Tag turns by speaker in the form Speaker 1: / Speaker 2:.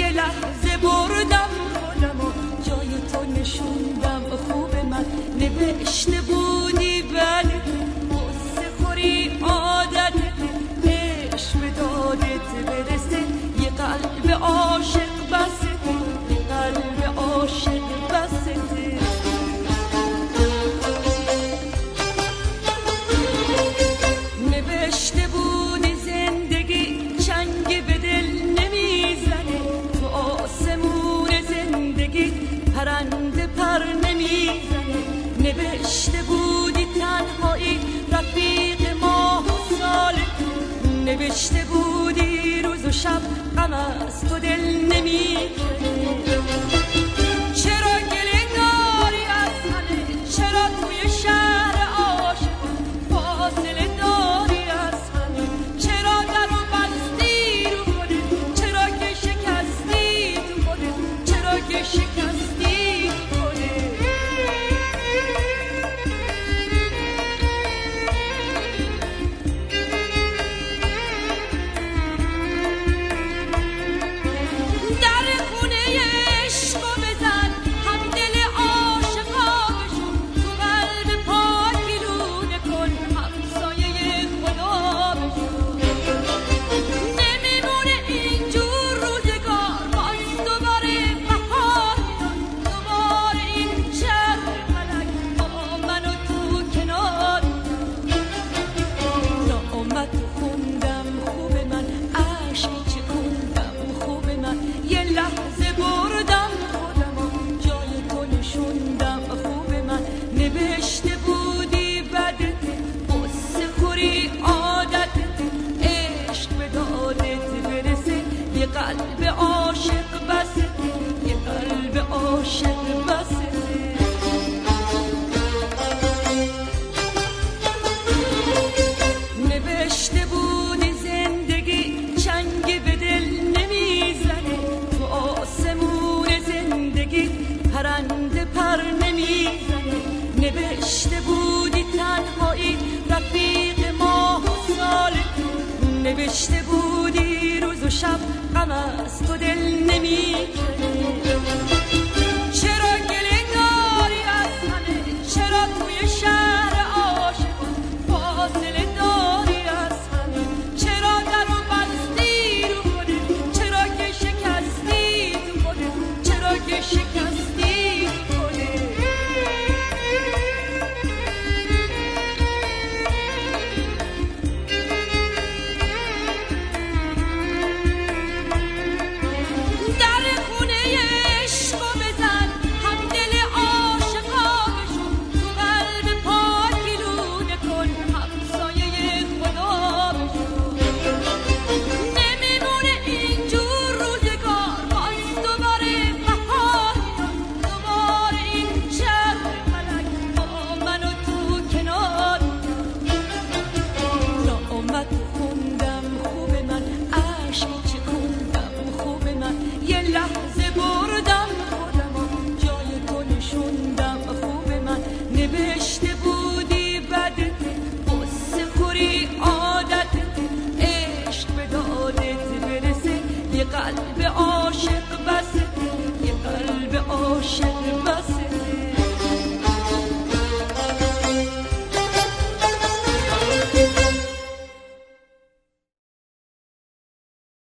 Speaker 1: y نوشته بودی روز و شب غم از تو دل نمی یه قلب عاشق بسه یه قلب عاشق بسه. نوشته بودی زندگی چنگ به دل نمی‌زنه تو آسمون زندگی پرنده پر نمی‌زنه. نوشته بودی تنهایی رفیق ماه و سال نوشته بودی شب غم از تو دل نمی کنه